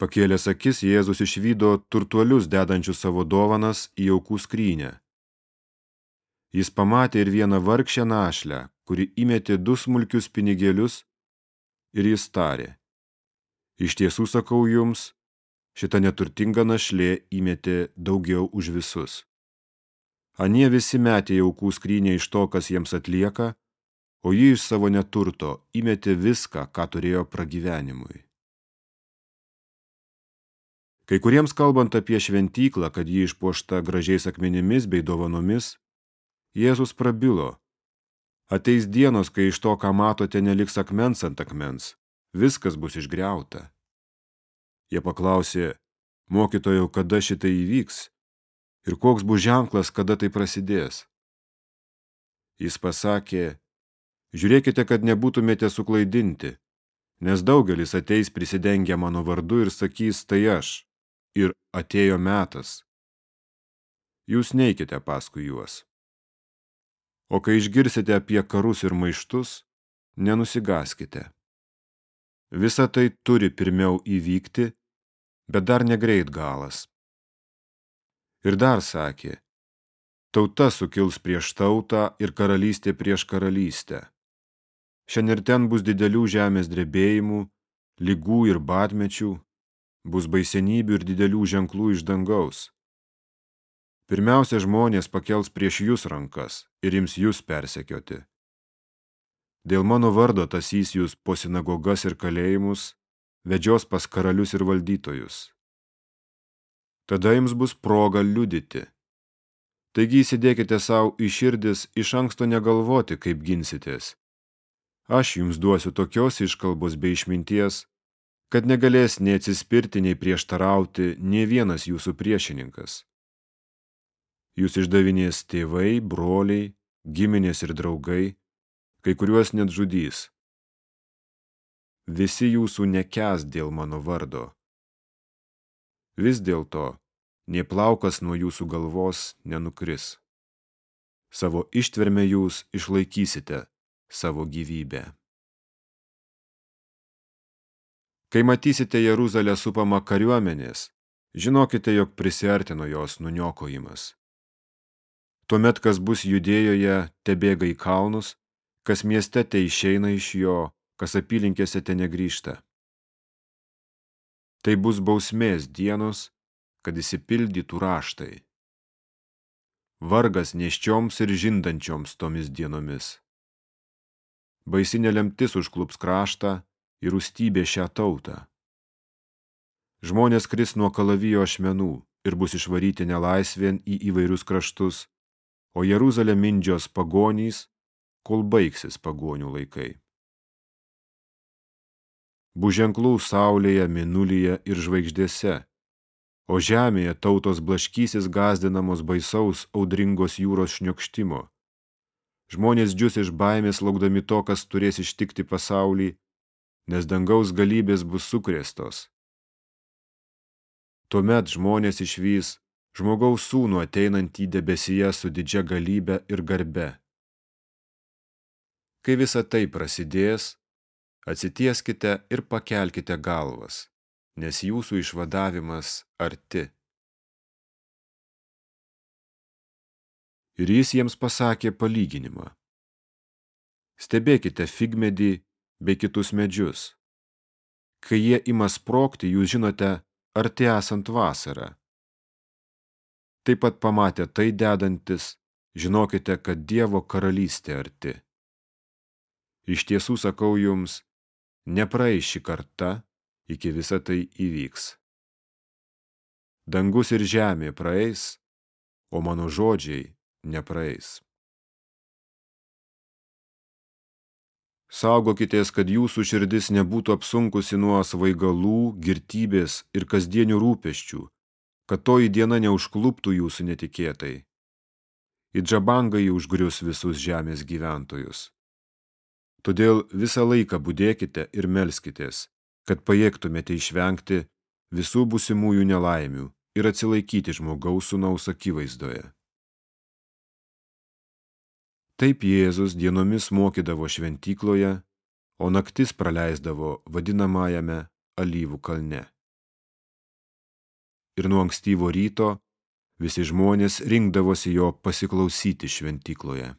Pakėlęs akis, Jėzus išvydo turtuolius dedančius savo dovanas į aukų skrynę. Jis pamatė ir vieną vargšę našlę, kuri įmetė du smulkius pinigėlius ir jis tarė. Iš tiesų sakau jums, šita neturtinga našlė įmetė daugiau už visus. Anie visi metė į aukų skrynę iš to, kas jiems atlieka, o ji iš savo neturto įmetė viską, ką turėjo pragyvenimui. Kai kuriems kalbant apie šventyklą, kad ji išpuošta gražiais akmenimis bei dovanomis, Jėzus prabilo. Ateis dienos, kai iš to, ką matote, neliks akmens ant akmens, viskas bus išgriauta. Jie paklausė, mokytojau, kada šitai įvyks ir koks bus ženklas, kada tai prasidės. Jis pasakė, žiūrėkite, kad nebūtumėte suklaidinti, nes daugelis ateis prisidengę mano vardu ir sakys, tai aš, ir atėjo metas. Jūs neikite paskui juos. O kai išgirsite apie karus ir maištus, nenusigaskite. Visa tai turi pirmiau įvykti, bet dar negreit galas. Ir dar sakė, tauta sukils prieš tautą ir karalystė prieš karalystę. Šiandien ir ten bus didelių žemės drebėjimų, lygų ir badmečių, bus baisenybių ir didelių ženklų iš dangaus. Pirmiausia, žmonės pakels prieš jūs rankas ir ims jūs persekioti. Dėl mano vardo tasys jūs po sinagogas ir kalėjimus, vedžios pas karalius ir valdytojus. Tada jums bus proga liudyti. Taigi įsidėkite savo į širdis iš anksto negalvoti, kaip ginsitės. Aš jums duosiu tokios iškalbos bei išminties, kad negalės nei atsispirti, nei prieštarauti nie vienas jūsų priešininkas. Jūs išdavinės tėvai, broliai, giminės ir draugai, kai kuriuos net žudys. Visi jūsų nekes dėl mano vardo. Vis dėlto, nie plaukas nuo jūsų galvos nenukris. Savo ištvermę jūs išlaikysite savo gyvybę. Kai matysite Jeruzalę supamą kariuomenės, žinokite, jog prisiartino jos nuniokojimas. Tuomet, kas bus judėjoje, te bėga į kalnus, kas mieste te išeina iš jo, kas apylinkėse te negrįžta. Tai bus bausmės dienos, kad įsipildytų raštai. Vargas neščioms ir žindančioms tomis dienomis. Baisinė lemtis užklups kraštą ir rūstybė šią tautą. Žmonės kris nuo kalavijo ašmenų ir bus išvaryti nelaisvien į įvairius kraštus, o Jeruzalė mindžios pagonys, kol baigsis pagonių laikai. Bu ženklų saulėje, minulyje ir žvaigždėse, o žemėje tautos blaškysis gazdinamos baisaus audringos jūros šniokštimo. Žmonės džius iš baimės laukdami to, kas turės ištikti pasaulį, nes dangaus galybės bus sukrėstos. Tuomet žmonės išvys žmogaus sūnų ateinant į debesyje su didžia galybe ir garbe. Kai visa tai prasidės, atsitieskite ir pakelkite galvas, nes jūsų išvadavimas arti. Ir jis jiems pasakė palyginimą. Stebėkite figmedį bei kitus medžius. Kai jie ima sprokti, jūs žinote, arti esant vasarą taip pat pamatę tai dedantis, žinokite, kad Dievo karalystė arti. Iš tiesų sakau jums, nepraeis ši karta, iki visa tai įvyks. Dangus ir žemė praeis, o mano žodžiai nepraeis. Saugokitės, kad jūsų širdis nebūtų apsunkusi nuo svaigalų, girtybės ir kasdienių rūpeščių, kad toji diena neužkluptų jūsų netikėtai. Į džabangą jį užgrius visus žemės gyventojus. Todėl visą laiką būdėkite ir melskitės, kad pajėgtumėte išvengti visų busimųjų nelaimių ir atsilaikyti žmogaus sunaus akivaizdoje. Taip Jėzus dienomis mokydavo šventykloje, o naktis praleisdavo vadinamajame alyvų kalne. ir nuo ankstyvo ryto visi žmonės rinkdavosi jo pasiklausyti šventykloje.